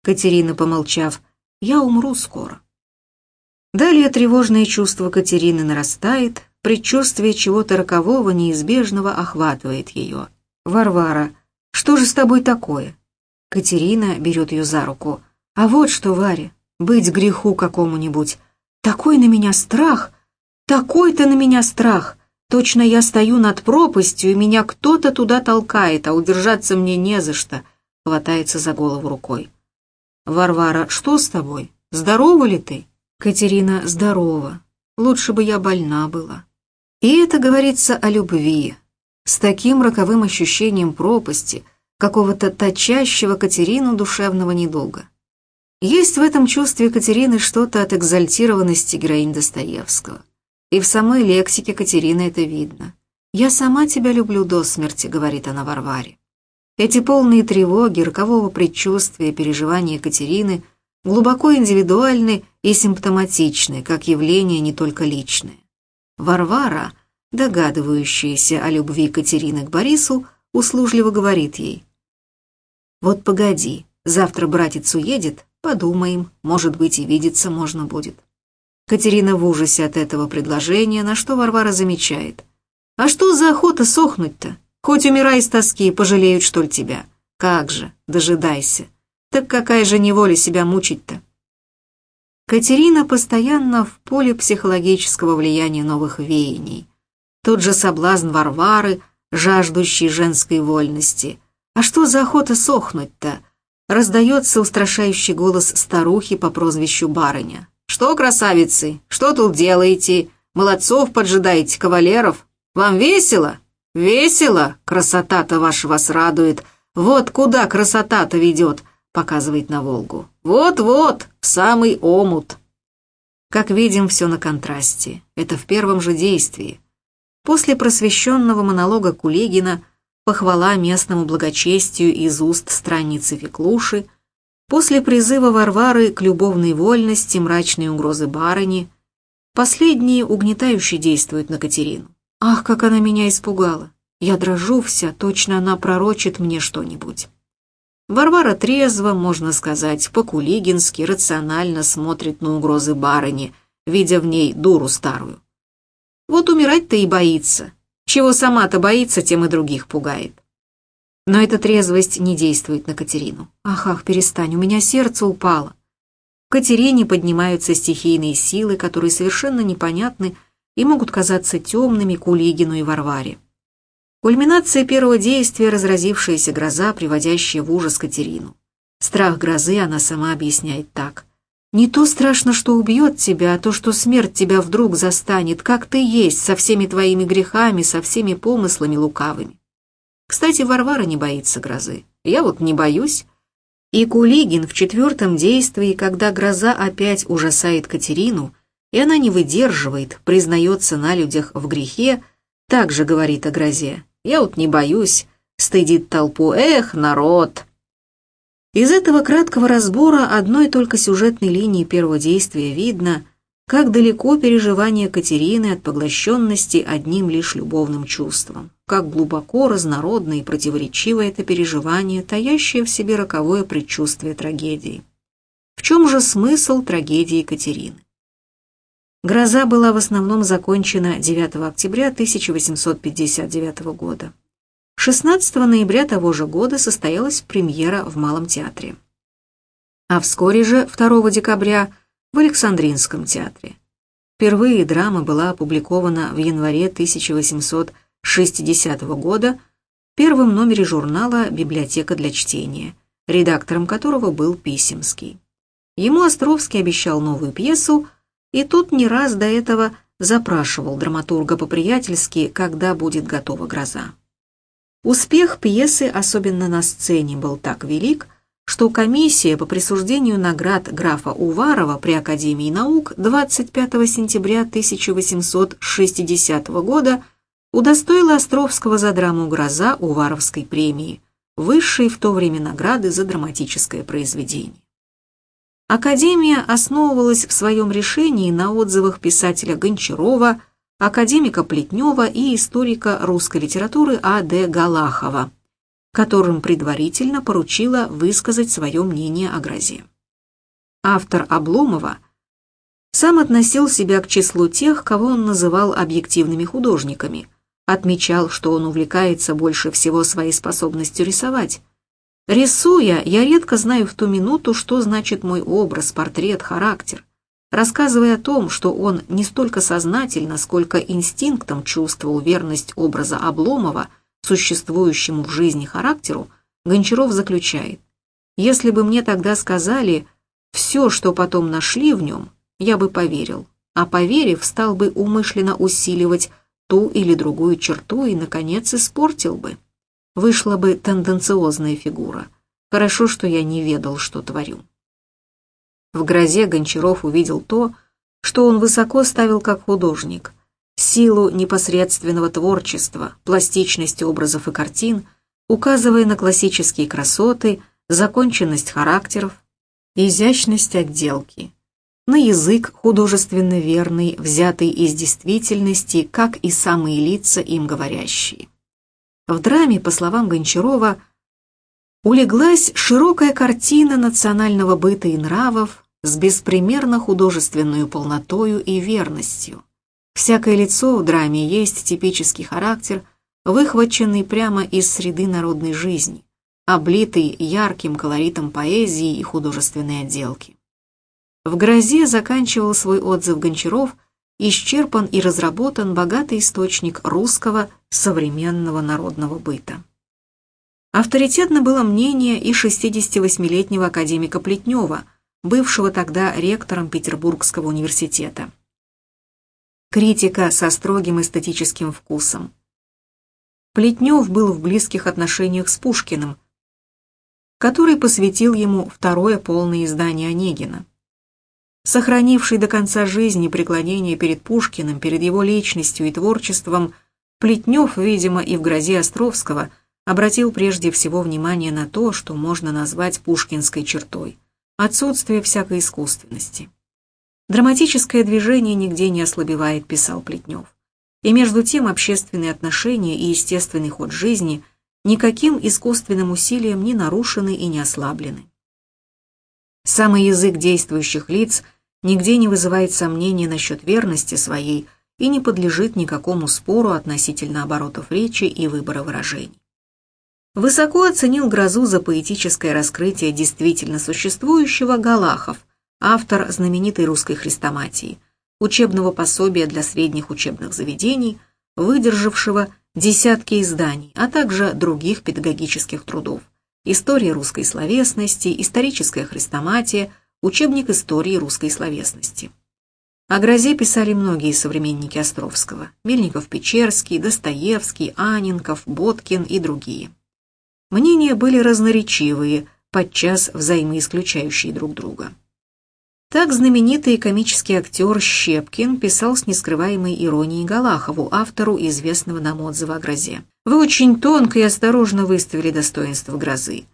Катерина, помолчав, я умру скоро. Далее тревожное чувство Катерины нарастает, предчувствие чего-то рокового, неизбежного охватывает ее. «Варвара, что же с тобой такое?» Катерина берет ее за руку. «А вот что, Варя, быть греху какому-нибудь. Такой на меня страх, такой-то на меня страх. Точно я стою над пропастью, и меня кто-то туда толкает, а удержаться мне не за что. Хватается за голову рукой. Варвара, что с тобой? Здорова ли ты? Катерина, здорова. Лучше бы я больна была. И это говорится о любви. С таким роковым ощущением пропасти, какого-то точащего Катерину душевного недуга. Есть в этом чувстве Катерины что-то от экзальтированности героинь Достоевского. И в самой лексике Катерины это видно. «Я сама тебя люблю до смерти», — говорит она Варваре. Эти полные тревоги, рокового предчувствия, переживания Катерины глубоко индивидуальны и симптоматичны, как явление не только личное. Варвара, догадывающаяся о любви Катерины к Борису, услужливо говорит ей. «Вот погоди, завтра братец уедет, Подумаем, может быть, и видеться можно будет. Катерина в ужасе от этого предложения, на что Варвара замечает. «А что за охота сохнуть-то? Хоть умирай с тоски, пожалеют, что ли, тебя? Как же, дожидайся. Так какая же неволя себя мучить-то?» Катерина постоянно в поле психологического влияния новых веяний. Тот же соблазн Варвары, жаждущий женской вольности. А что за охота сохнуть-то? раздается устрашающий голос старухи по прозвищу Барыня. «Что, красавицы, что тут делаете? Молодцов поджидаете, кавалеров? Вам весело? Весело? Красота-то ваша вас радует. Вот куда красота-то ведет», — показывает на Волгу. «Вот-вот, самый омут». Как видим, все на контрасте. Это в первом же действии. После просвещенного монолога Кулигина — похвала местному благочестию из уст странницы Феклуши, после призыва Варвары к любовной вольности мрачные угрозы барыни, последние угнетающе действуют на Катерину. Ах, как она меня испугала! Я дрожу вся, точно она пророчит мне что-нибудь. Варвара трезво, можно сказать, по-кулигински, рационально смотрит на угрозы барыни, видя в ней дуру старую. Вот умирать-то и боится, чего сама-то боится, тем и других пугает. Но эта трезвость не действует на Катерину. Ах, ах, перестань, у меня сердце упало. В Катерине поднимаются стихийные силы, которые совершенно непонятны и могут казаться темными Кулигину и Варваре. Кульминация первого действия – разразившаяся гроза, приводящая в ужас Катерину. Страх грозы она сама объясняет так. «Не то страшно, что убьет тебя, а то, что смерть тебя вдруг застанет, как ты есть, со всеми твоими грехами, со всеми помыслами лукавыми». Кстати, Варвара не боится грозы. Я вот не боюсь. И Кулигин в четвертом действии, когда гроза опять ужасает Катерину, и она не выдерживает, признается на людях в грехе, также говорит о грозе. «Я вот не боюсь», стыдит толпу. «Эх, народ!» Из этого краткого разбора одной только сюжетной линии первого действия видно, как далеко переживание Катерины от поглощенности одним лишь любовным чувством, как глубоко разнородно и противоречиво это переживание, таящее в себе роковое предчувствие трагедии. В чем же смысл трагедии Катерины? Гроза была в основном закончена 9 октября 1859 года. 16 ноября того же года состоялась премьера в Малом театре. А вскоре же, 2 декабря, в Александринском театре. Впервые драма была опубликована в январе 1860 года в первом номере журнала «Библиотека для чтения», редактором которого был Писемский. Ему Островский обещал новую пьесу, и тот не раз до этого запрашивал драматурга по-приятельски, когда будет готова гроза. Успех пьесы, особенно на сцене, был так велик, что комиссия по присуждению наград графа Уварова при Академии наук 25 сентября 1860 года удостоила Островского за драму «Гроза» Уваровской премии, высшей в то время награды за драматическое произведение. Академия основывалась в своем решении на отзывах писателя Гончарова, академика Плетнева и историка русской литературы А.Д. Галахова, которым предварительно поручила высказать свое мнение о грозе. Автор Обломова сам относил себя к числу тех, кого он называл объективными художниками, отмечал, что он увлекается больше всего своей способностью рисовать, Рисуя, я редко знаю в ту минуту, что значит мой образ, портрет, характер. Рассказывая о том, что он не столько сознательно, сколько инстинктом чувствовал верность образа Обломова, существующему в жизни характеру, Гончаров заключает, «Если бы мне тогда сказали все, что потом нашли в нем, я бы поверил, а поверив, стал бы умышленно усиливать ту или другую черту и, наконец, испортил бы» вышла бы тенденциозная фигура. Хорошо, что я не ведал, что творю. В грозе Гончаров увидел то, что он высоко ставил как художник, силу непосредственного творчества, пластичность образов и картин, указывая на классические красоты, законченность характеров, изящность отделки, на язык художественно верный, взятый из действительности, как и самые лица им говорящие. В драме, по словам Гончарова, улеглась широкая картина национального быта и нравов с беспримерно художественной полнотою и верностью. Всякое лицо в драме есть типический характер, выхваченный прямо из среды народной жизни, облитый ярким колоритом поэзии и художественной отделки. В «Грозе» заканчивал свой отзыв Гончаров – исчерпан и разработан богатый источник русского современного народного быта. Авторитетно было мнение и 68-летнего академика Плетнева, бывшего тогда ректором Петербургского университета. Критика со строгим эстетическим вкусом. Плетнев был в близких отношениях с Пушкиным, который посвятил ему второе полное издание Онегина сохранивший до конца жизни преклонение перед Пушкиным, перед его личностью и творчеством, Плетнев, видимо, и в грозе Островского, обратил прежде всего внимание на то, что можно назвать пушкинской чертой – отсутствие всякой искусственности. «Драматическое движение нигде не ослабевает», – писал Плетнев. И между тем общественные отношения и естественный ход жизни никаким искусственным усилием не нарушены и не ослаблены. Самый язык действующих лиц – нигде не вызывает сомнений насчет верности своей и не подлежит никакому спору относительно оборотов речи и выбора выражений. Высоко оценил грозу за поэтическое раскрытие действительно существующего Галахов, автор знаменитой русской хрестоматии, учебного пособия для средних учебных заведений, выдержавшего десятки изданий, а также других педагогических трудов, история русской словесности, историческая хрестоматия, учебник истории русской словесности. О грозе писали многие современники Островского – Мельников-Печерский, Достоевский, Анинков, Боткин и другие. Мнения были разноречивые, подчас взаимоисключающие друг друга. Так знаменитый комический актер Щепкин писал с нескрываемой иронией Галахову, автору известного нам отзыва о грозе. «Вы очень тонко и осторожно выставили достоинство грозы.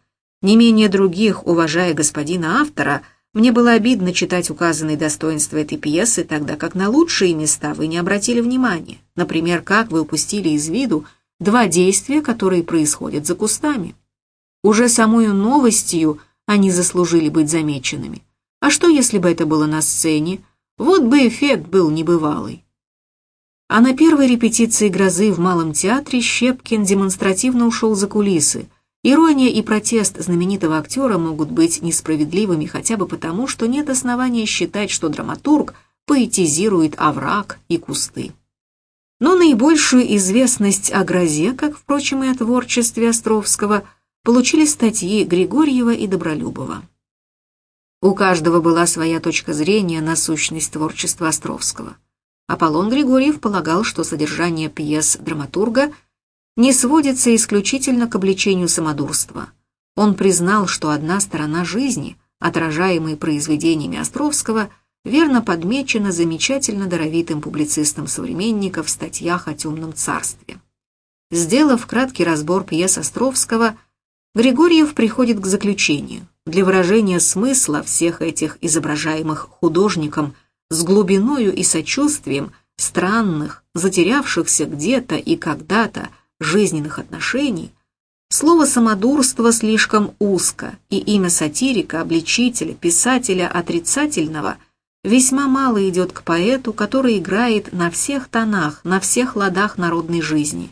Не менее других, уважая господина автора, мне было обидно читать указанные достоинства этой пьесы, тогда как на лучшие места вы не обратили внимания. Например, как вы упустили из виду два действия, которые происходят за кустами. Уже самую новостью они заслужили быть замеченными. А что, если бы это было на сцене? Вот бы эффект был небывалый. А на первой репетиции «Грозы» в Малом театре Щепкин демонстративно ушел за кулисы. Ирония и протест знаменитого актера могут быть несправедливыми хотя бы потому, что нет основания считать, что драматург поэтизирует овраг и кусты. Но наибольшую известность о грозе, как, впрочем, и о творчестве Островского, получили статьи Григорьева и Добролюбова. У каждого была своя точка зрения на сущность творчества Островского. Аполлон Григорьев полагал, что содержание пьес драматурга не сводится исключительно к обличению самодурства. Он признал, что одна сторона жизни, отражаемой произведениями Островского – верно подмечено замечательно даровитым публицистом современника в статьях о темном царстве. Сделав краткий разбор пьес Островского, Григорьев приходит к заключению. Для выражения смысла всех этих изображаемых художником с глубиною и сочувствием странных, затерявшихся где-то и когда-то жизненных отношений, слово «самодурство» слишком узко, и имя сатирика, обличителя, писателя отрицательного – весьма мало идет к поэту, который играет на всех тонах, на всех ладах народной жизни.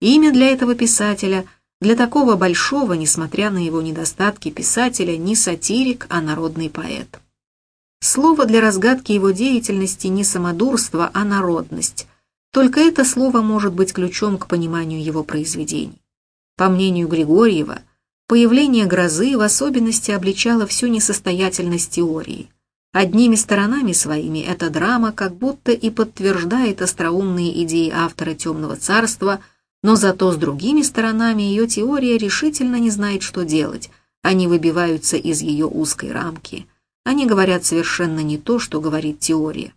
Имя для этого писателя, для такого большого, несмотря на его недостатки писателя, не сатирик, а народный поэт. Слово для разгадки его деятельности не самодурство, а народность. Только это слово может быть ключом к пониманию его произведений. По мнению Григорьева, появление грозы в особенности обличало всю несостоятельность теории – Одними сторонами своими эта драма как будто и подтверждает остроумные идеи автора «Темного царства», но зато с другими сторонами ее теория решительно не знает, что делать. Они выбиваются из ее узкой рамки. Они говорят совершенно не то, что говорит теория.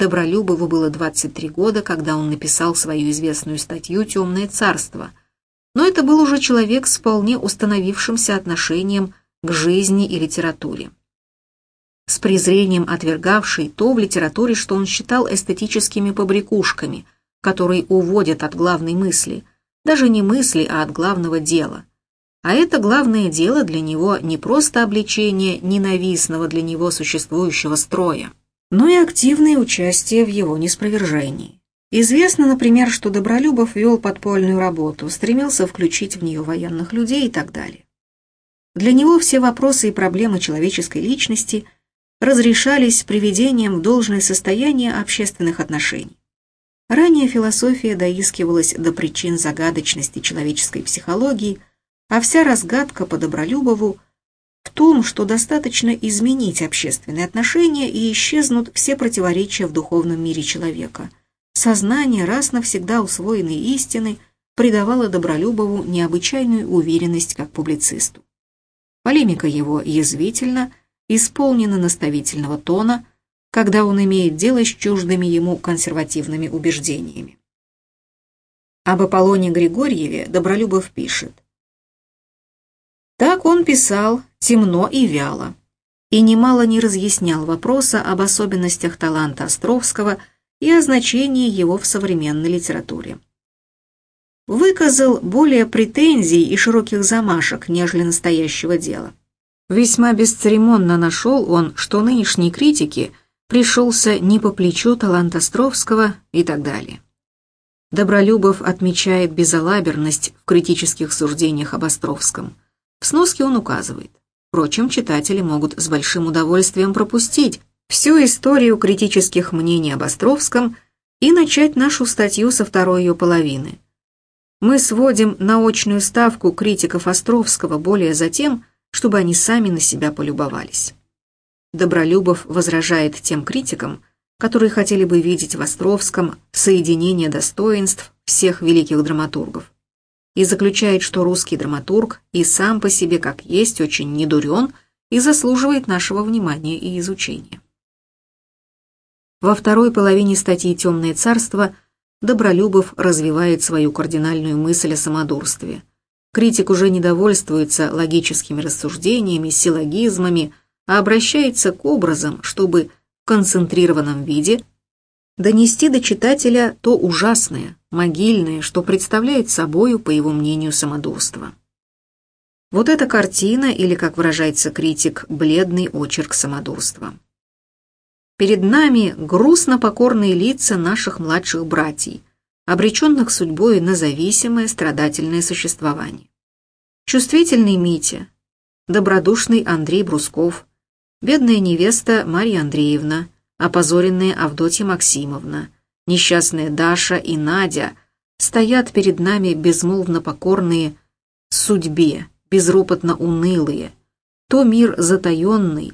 Добролюбову было 23 года, когда он написал свою известную статью «Темное царство». Но это был уже человек с вполне установившимся отношением к жизни и литературе с презрением отвергавший то в литературе, что он считал эстетическими побрякушками, которые уводят от главной мысли, даже не мысли, а от главного дела. А это главное дело для него не просто обличение ненавистного для него существующего строя, но и активное участие в его неспровержении. Известно, например, что Добролюбов вел подпольную работу, стремился включить в нее военных людей и так далее. Для него все вопросы и проблемы человеческой личности – разрешались приведением в должное состояние общественных отношений. Ранее философия доискивалась до причин загадочности человеческой психологии, а вся разгадка по Добролюбову в том, что достаточно изменить общественные отношения и исчезнут все противоречия в духовном мире человека. Сознание раз навсегда усвоенной истины придавало Добролюбову необычайную уверенность как публицисту. Полемика его язвительна, исполнена наставительного тона, когда он имеет дело с чуждыми ему консервативными убеждениями. Об Аполлоне Григорьеве Добролюбов пишет. Так он писал темно и вяло, и немало не разъяснял вопроса об особенностях таланта Островского и о значении его в современной литературе. Выказал более претензий и широких замашек, нежели настоящего дела. Весьма бесцеремонно нашел он, что нынешней критике пришелся не по плечу талант Островского и так далее. Добролюбов отмечает безалаберность в критических суждениях об Островском. В сноске он указывает. Впрочем, читатели могут с большим удовольствием пропустить всю историю критических мнений об Островском и начать нашу статью со второй ее половины. Мы сводим наочную ставку критиков Островского более за тем, чтобы они сами на себя полюбовались. Добролюбов возражает тем критикам, которые хотели бы видеть в Островском соединение достоинств всех великих драматургов, и заключает, что русский драматург и сам по себе как есть очень недурен и заслуживает нашего внимания и изучения. Во второй половине статьи «Темное царство» Добролюбов развивает свою кардинальную мысль о самодурстве. Критик уже не довольствуется логическими рассуждениями, силлогизмами, а обращается к образам, чтобы в концентрированном виде донести до читателя то ужасное, могильное, что представляет собою, по его мнению, самодурство. Вот эта картина, или, как выражается критик, бледный очерк самодурства. Перед нами грустно покорные лица наших младших братьев, обреченных судьбой на зависимое страдательное существование. Чувствительный Митя, добродушный Андрей Брусков, бедная невеста Марья Андреевна, опозоренная Авдотья Максимовна, несчастная Даша и Надя стоят перед нами безмолвно покорные судьбе, безропотно унылые, то мир затаенный,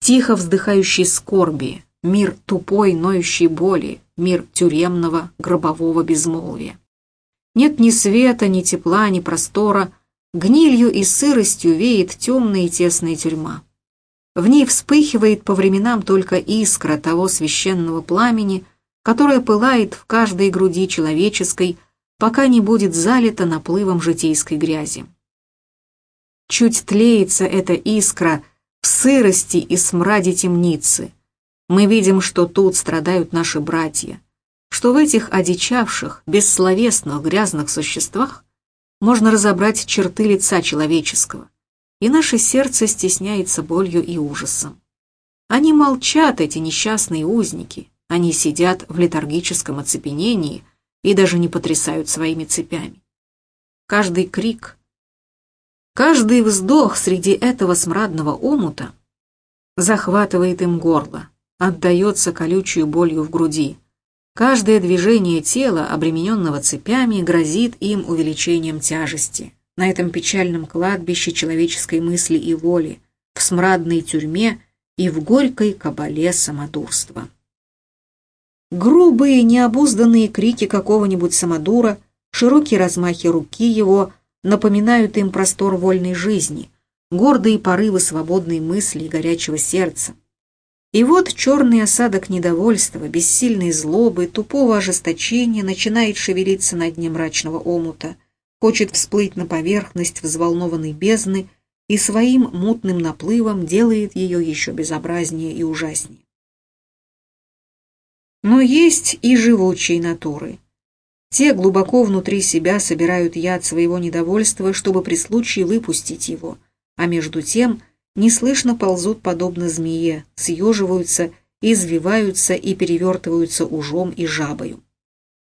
тихо вздыхающий скорби, мир тупой, ноющей боли, мир тюремного, гробового безмолвия. Нет ни света, ни тепла, ни простора, гнилью и сыростью веет темная и тесная тюрьма. В ней вспыхивает по временам только искра того священного пламени, которое пылает в каждой груди человеческой, пока не будет залито наплывом житейской грязи. Чуть тлеется эта искра в сырости и смраде темницы. Мы видим, что тут страдают наши братья, что в этих одичавших, бессловесных, грязных существах можно разобрать черты лица человеческого, и наше сердце стесняется болью и ужасом. Они молчат, эти несчастные узники, они сидят в летаргическом оцепенении и даже не потрясают своими цепями. Каждый крик, Каждый вздох среди этого смрадного омута захватывает им горло, отдается колючую болью в груди. Каждое движение тела, обремененного цепями, грозит им увеличением тяжести. На этом печальном кладбище человеческой мысли и воли, в смрадной тюрьме и в горькой кабале самодурства. Грубые, необузданные крики какого-нибудь самодура, широкие размахи руки его – напоминают им простор вольной жизни, гордые порывы свободной мысли и горячего сердца. И вот черный осадок недовольства, бессильной злобы, тупого ожесточения начинает шевелиться на дне мрачного омута, хочет всплыть на поверхность взволнованной бездны и своим мутным наплывом делает ее еще безобразнее и ужаснее. Но есть и живучие натуры, те глубоко внутри себя собирают яд своего недовольства, чтобы при случае выпустить его, а между тем неслышно ползут подобно змее, съеживаются, извиваются и перевертываются ужом и жабою.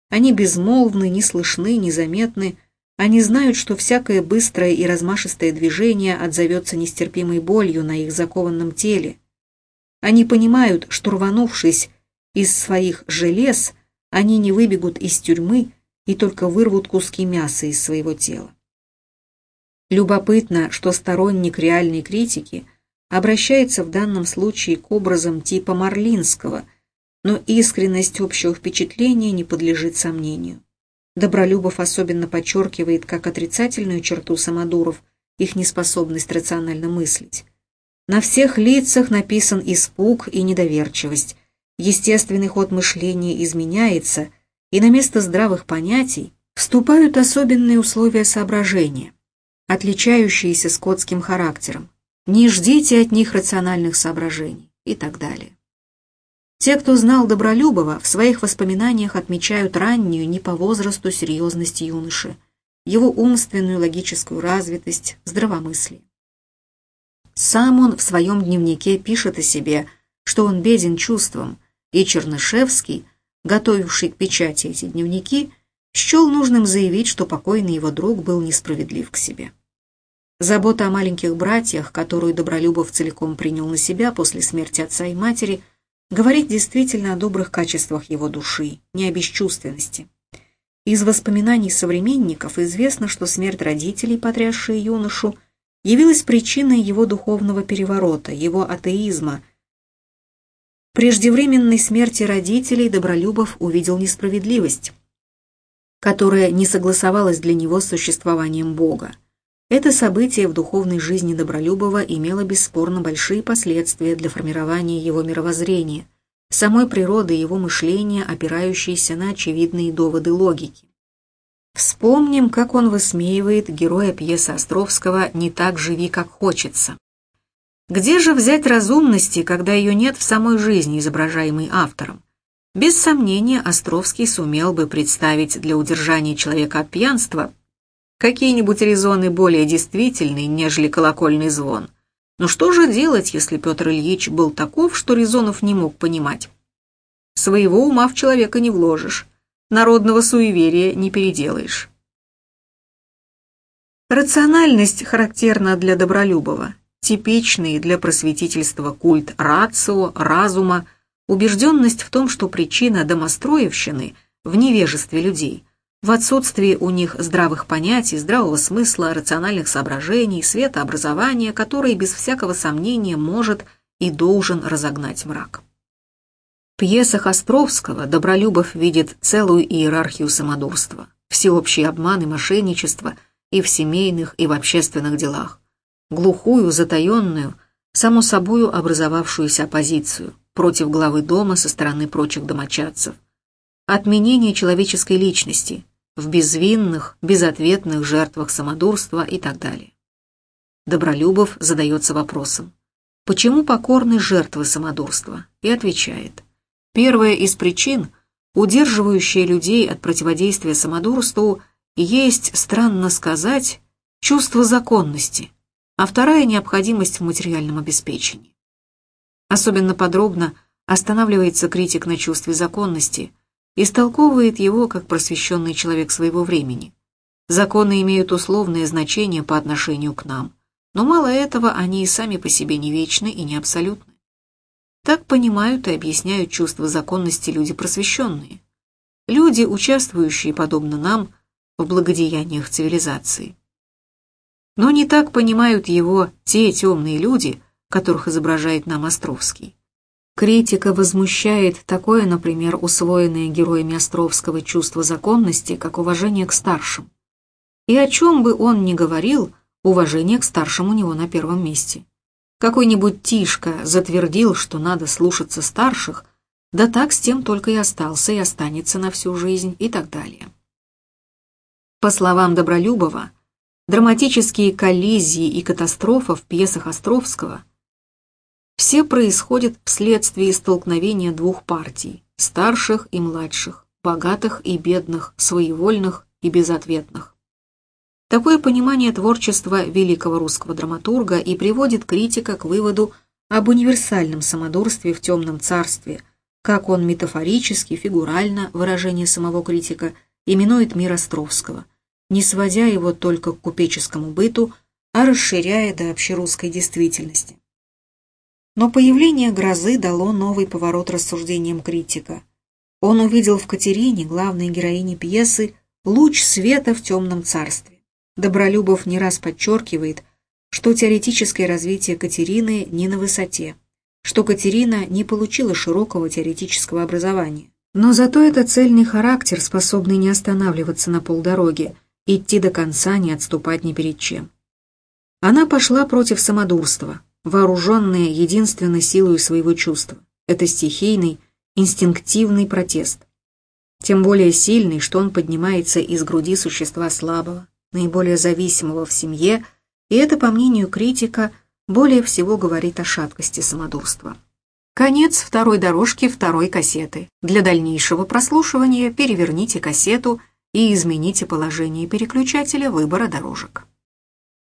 Они безмолвны, не слышны, незаметны, они знают, что всякое быстрое и размашистое движение отзовется нестерпимой болью на их закованном теле. Они понимают, что рванувшись из своих желез, они не выбегут из тюрьмы и только вырвут куски мяса из своего тела. Любопытно, что сторонник реальной критики обращается в данном случае к образам типа Марлинского, но искренность общего впечатления не подлежит сомнению. Добролюбов особенно подчеркивает как отрицательную черту самодуров их неспособность рационально мыслить. На всех лицах написан испуг и недоверчивость, естественный ход мышления изменяется, и на место здравых понятий вступают особенные условия соображения, отличающиеся скотским характером. Не ждите от них рациональных соображений и так далее. Те, кто знал Добролюбова, в своих воспоминаниях отмечают раннюю, не по возрасту, серьезность юноши, его умственную логическую развитость, здравомыслие. Сам он в своем дневнике пишет о себе, что он беден чувством, и Чернышевский, готовивший к печати эти дневники, счел нужным заявить, что покойный его друг был несправедлив к себе. Забота о маленьких братьях, которую Добролюбов целиком принял на себя после смерти отца и матери, говорит действительно о добрых качествах его души, не о бесчувственности. Из воспоминаний современников известно, что смерть родителей, потрясшая юношу, явилась причиной его духовного переворота, его атеизма. Преждевременной смерти родителей Добролюбов увидел несправедливость, которая не согласовалась для него с существованием Бога. Это событие в духовной жизни Добролюбова имело бесспорно большие последствия для формирования его мировоззрения, самой природы его мышления, опирающейся на очевидные доводы логики. Вспомним, как он высмеивает героя пьесы Островского «Не так живи, как хочется». Где же взять разумности, когда ее нет в самой жизни, изображаемой автором? Без сомнения, Островский сумел бы представить для удержания человека от пьянства какие-нибудь резоны более действительные, нежели колокольный звон. Но что же делать, если Петр Ильич был таков, что резонов не мог понимать? Своего ума в человека не вложишь, народного суеверия не переделаешь. Рациональность характерна для Добролюбова, типичный для просветительства культ рацио, разума, убежденность в том, что причина домостроевщины в невежестве людей – в отсутствии у них здравых понятий, здравого смысла, рациональных соображений, светообразования, который без всякого сомнения может и должен разогнать мрак. В пьесах Островского Добролюбов видит целую иерархию самодурства, всеобщий обман и мошенничество и в семейных, и в общественных делах, глухую, затаенную, само собою образовавшуюся оппозицию против главы дома со стороны прочих домочадцев, отменение человеческой личности, в безвинных, безответных жертвах самодурства и так далее. Добролюбов задается вопросом, почему покорны жертвы самодурства, и отвечает, первая из причин, удерживающая людей от противодействия самодурству, есть, странно сказать, чувство законности, а вторая – необходимость в материальном обеспечении. Особенно подробно останавливается критик на чувстве законности – истолковывает его как просвещенный человек своего времени. Законы имеют условное значение по отношению к нам, но мало этого они и сами по себе не вечны и не абсолютны. Так понимают и объясняют чувство законности люди просвещенные. Люди, участвующие, подобно нам, в благодеяниях цивилизации. Но не так понимают его те темные люди, которых изображает нам Островский. Критика возмущает такое, например, усвоенное героями Островского чувство законности, как уважение к старшим. И о чем бы он ни говорил, уважение к старшим у него на первом месте. Какой-нибудь Тишка затвердил, что надо слушаться старших, да так с тем только и остался и останется на всю жизнь и так далее. По словам Добролюбова, драматические коллизии и катастрофы в пьесах Островского – все происходят вследствие столкновения двух партий – старших и младших, богатых и бедных, своевольных и безответных. Такое понимание творчества великого русского драматурга и приводит критика к выводу об универсальном самодурстве в темном царстве, как он метафорически, фигурально, выражение самого критика, именует мир Островского, не сводя его только к купеческому быту, а расширяя до общерусской действительности. Но появление грозы дало новый поворот рассуждениям критика. Он увидел в Катерине, главной героине пьесы, луч света в темном царстве. Добролюбов не раз подчеркивает, что теоретическое развитие Катерины не на высоте, что Катерина не получила широкого теоретического образования. Но зато это цельный характер, способный не останавливаться на полдороге, идти до конца, не отступать ни перед чем. Она пошла против самодурства, вооруженные единственной силой своего чувства. Это стихийный, инстинктивный протест. Тем более сильный, что он поднимается из груди существа слабого, наиболее зависимого в семье, и это, по мнению критика, более всего говорит о шаткости самодурства. Конец второй дорожки второй кассеты. Для дальнейшего прослушивания переверните кассету и измените положение переключателя выбора дорожек.